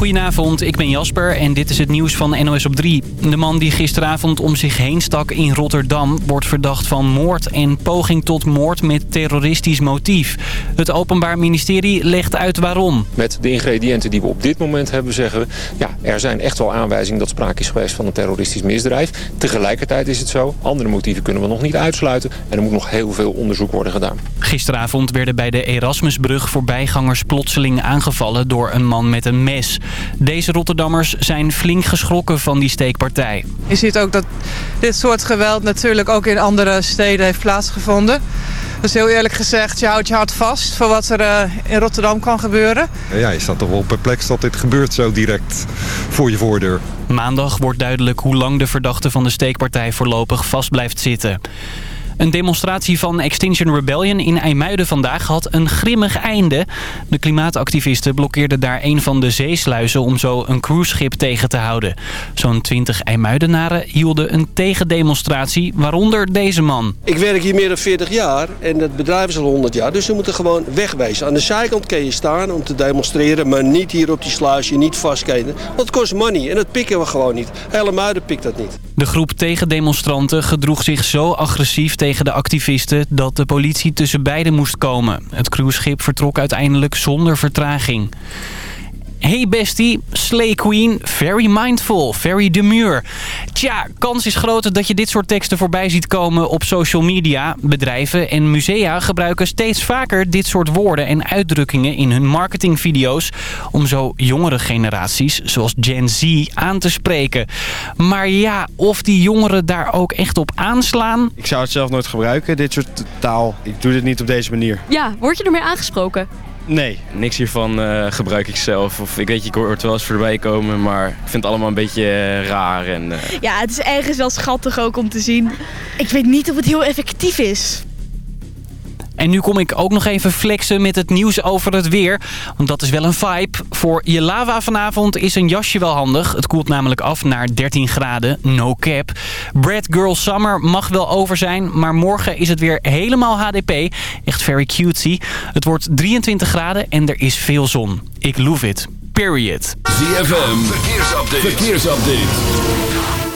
Goedenavond, ik ben Jasper en dit is het nieuws van NOS op 3. De man die gisteravond om zich heen stak in Rotterdam... wordt verdacht van moord en poging tot moord met terroristisch motief. Het Openbaar Ministerie legt uit waarom. Met de ingrediënten die we op dit moment hebben zeggen we... ja, er zijn echt wel aanwijzingen dat sprake is geweest van een terroristisch misdrijf. Tegelijkertijd is het zo, andere motieven kunnen we nog niet uitsluiten... en er moet nog heel veel onderzoek worden gedaan. Gisteravond werden bij de Erasmusbrug voorbijgangers plotseling aangevallen door een man met een mes. Deze Rotterdammers zijn flink geschrokken van die steekpartij. Je ziet ook dat dit soort geweld natuurlijk ook in andere steden heeft plaatsgevonden. Dus heel eerlijk gezegd, je houdt je hart vast voor wat er uh, in Rotterdam kan gebeuren. Ja, je staat toch wel perplex dat dit gebeurt zo direct voor je voordeur. Maandag wordt duidelijk hoe lang de verdachte van de steekpartij voorlopig vast blijft zitten. Een demonstratie van Extinction Rebellion in IJmuiden vandaag had een grimmig einde. De klimaatactivisten blokkeerden daar een van de zeesluizen om zo een cruiseschip tegen te houden. Zo'n 20 IJmuidenaren hielden een tegendemonstratie, waaronder deze man. Ik werk hier meer dan 40 jaar en het bedrijf is al 100 jaar, dus we moeten gewoon wegwijzen. Aan de zijkant kun je staan om te demonstreren, maar niet hier op die sluisje, niet vastketen. Want het kost money en dat pikken we gewoon niet. Hele Muiden pikt dat niet. De groep tegendemonstranten gedroeg zich zo agressief tegen tegen de activisten dat de politie tussen beiden moest komen. Het cruiseschip vertrok uiteindelijk zonder vertraging. Hey bestie, Slay Queen, very mindful, very demure. Tja, kans is groter dat je dit soort teksten voorbij ziet komen op social media. Bedrijven en musea gebruiken steeds vaker dit soort woorden en uitdrukkingen in hun marketingvideo's... om zo jongere generaties, zoals Gen Z, aan te spreken. Maar ja, of die jongeren daar ook echt op aanslaan... Ik zou het zelf nooit gebruiken, dit soort taal. Ik doe dit niet op deze manier. Ja, word je ermee aangesproken? Nee, niks hiervan uh, gebruik ik zelf. Of ik weet, je hoort wel eens voorbij komen, maar ik vind het allemaal een beetje uh, raar. En, uh... Ja, het is ergens wel schattig ook om te zien. Ik weet niet of het heel effectief is. En nu kom ik ook nog even flexen met het nieuws over het weer. Want dat is wel een vibe. Voor je lava vanavond is een jasje wel handig. Het koelt namelijk af naar 13 graden, no cap. Brad Girl Summer mag wel over zijn. Maar morgen is het weer helemaal HDP. Echt very cutesy. Het wordt 23 graden en er is veel zon. Ik love it. Period. ZFM. Verkeersupdate. Verkeersupdate.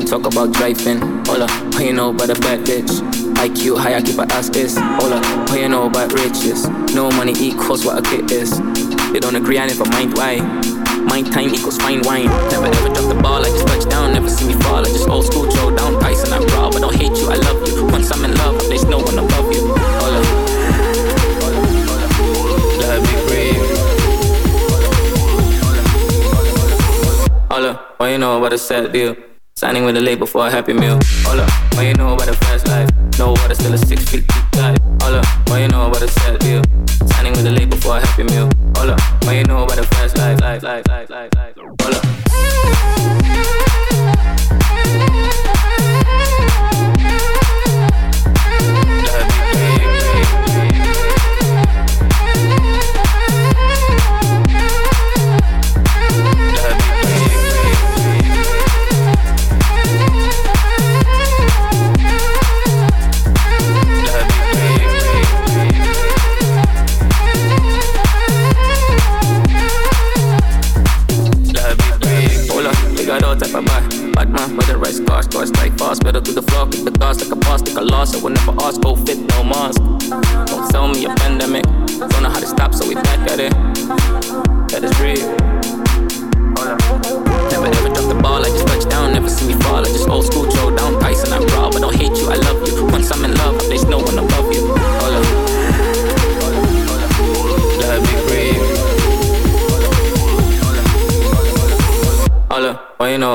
Talk about driving. Hola, what you know about a bad bitch? IQ high, I keep her ass is. Hola, what you know about riches? No money equals what a kid is. They don't agree, I never mind why. Mind time equals fine wine. Never ever drop the ball, I just touch down. Never see me fall, I just old school throw down dice and I brawl. But don't hate you, I love you. Once I'm in love, there's no one above you. Hola. Hola, what you know about a sad deal? Signing with a label for a happy meal. Hold up, what you know about a fast life? No water, still a six feet deep dive. Hold up, what you know about a sad deal? Signing with a label for a happy meal. Hold up, what you know about a fast life? Life, life, life, life, life. Hold up.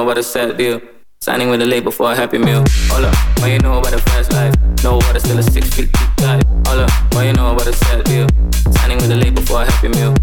About a set deal? Signing with a label for a happy meal. Hola, what you know about a fast life? No water, still a six feet deep dive. Hola, what you know about a set deal? Signing with a label for a happy meal.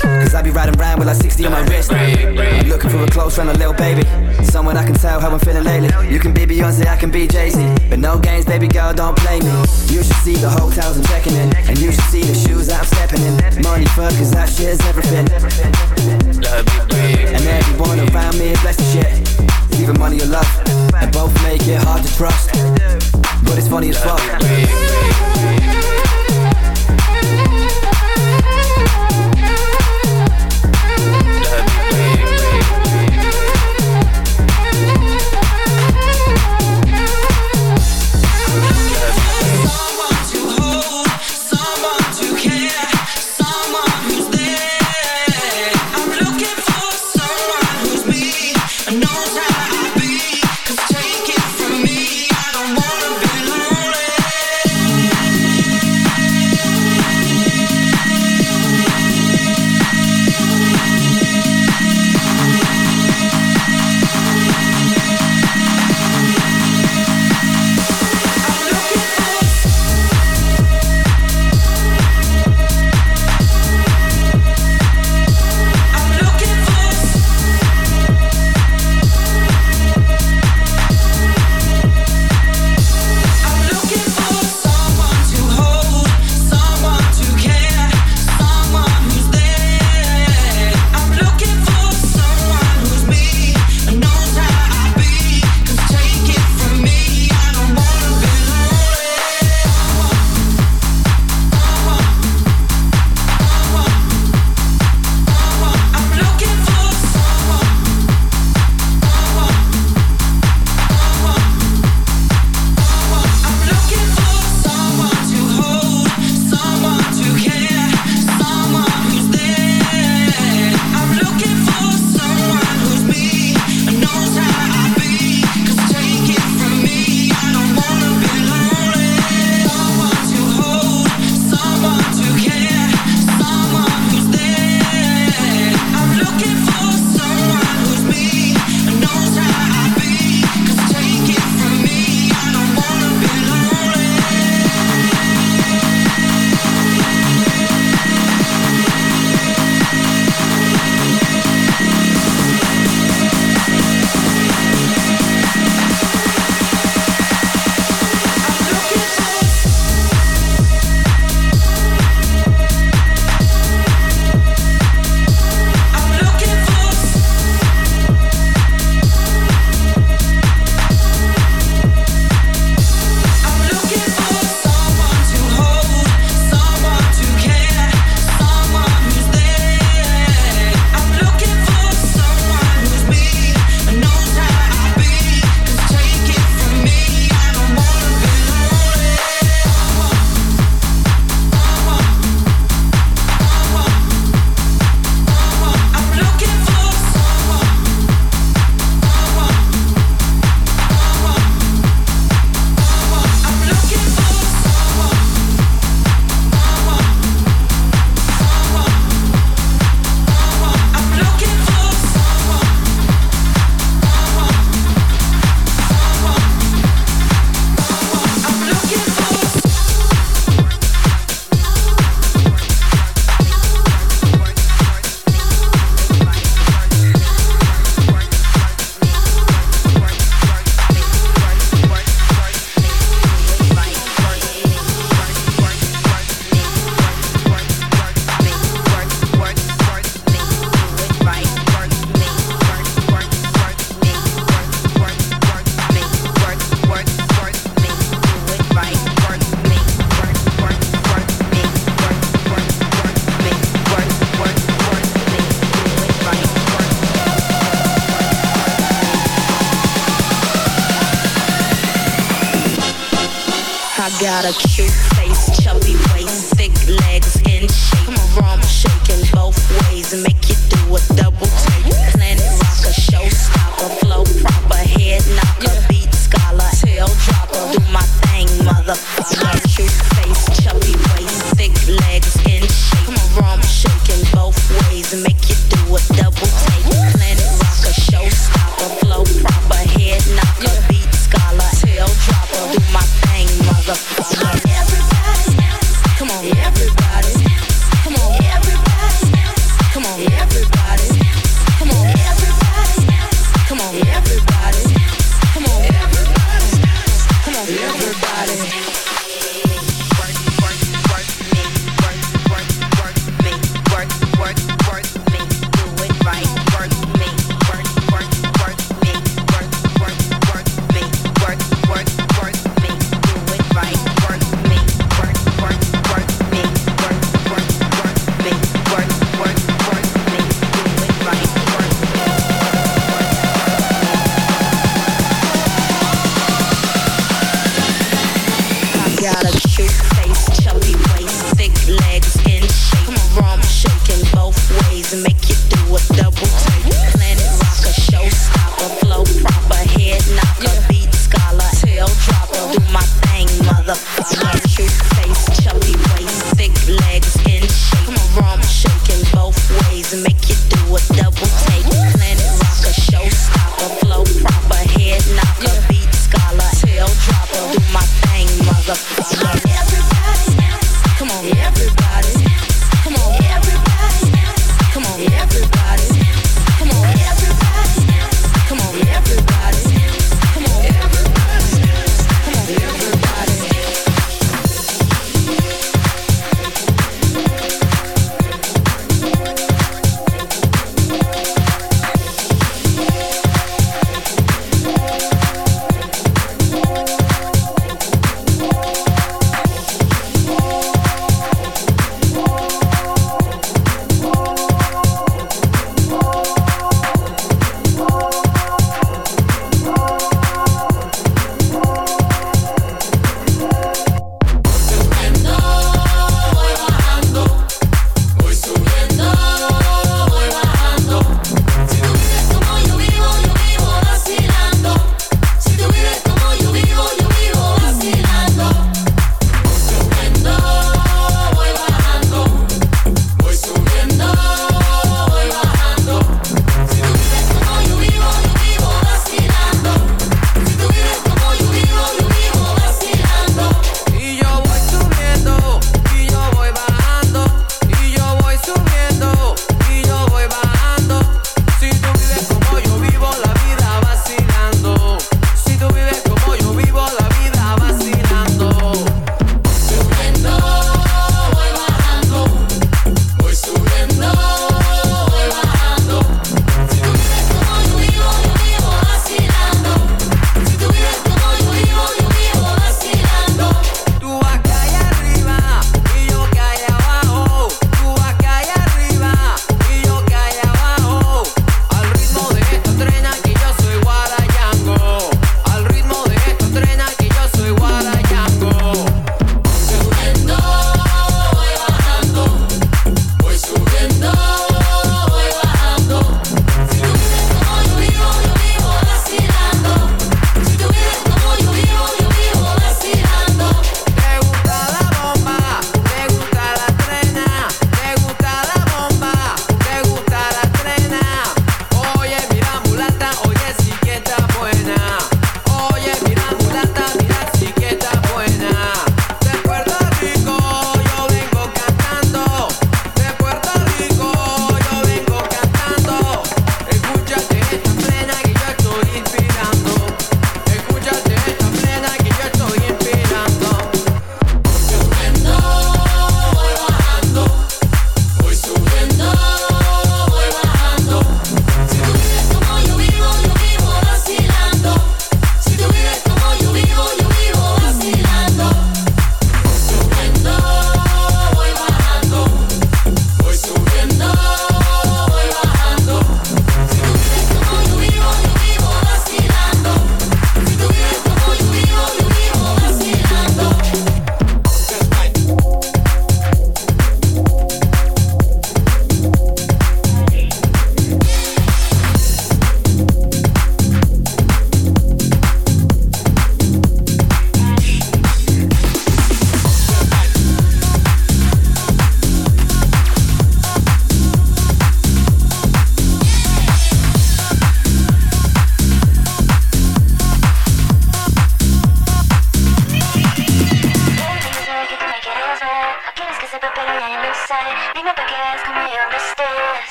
Cause I be riding around with like 60 on my wrist. I'm looking for a close friend, a little baby. Someone I can tell how I'm feeling lately. You can be Beyonce, I can be Jay Z. But no games, baby girl, don't play me. You should see the hotels I'm checking in. And you should see the shoes that I'm stepping in. Money fuck, cause that shit is everything. And everyone around me is blessed shit. Either money or love. And both make it hard to trust. But it's funny as fuck.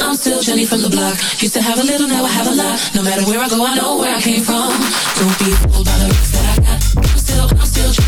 I'm still Jenny from the block. Used to have a little, now I have a lot. No matter where I go, I know where I came from. Don't be fooled by the looks that I got. I'm still, I'm still.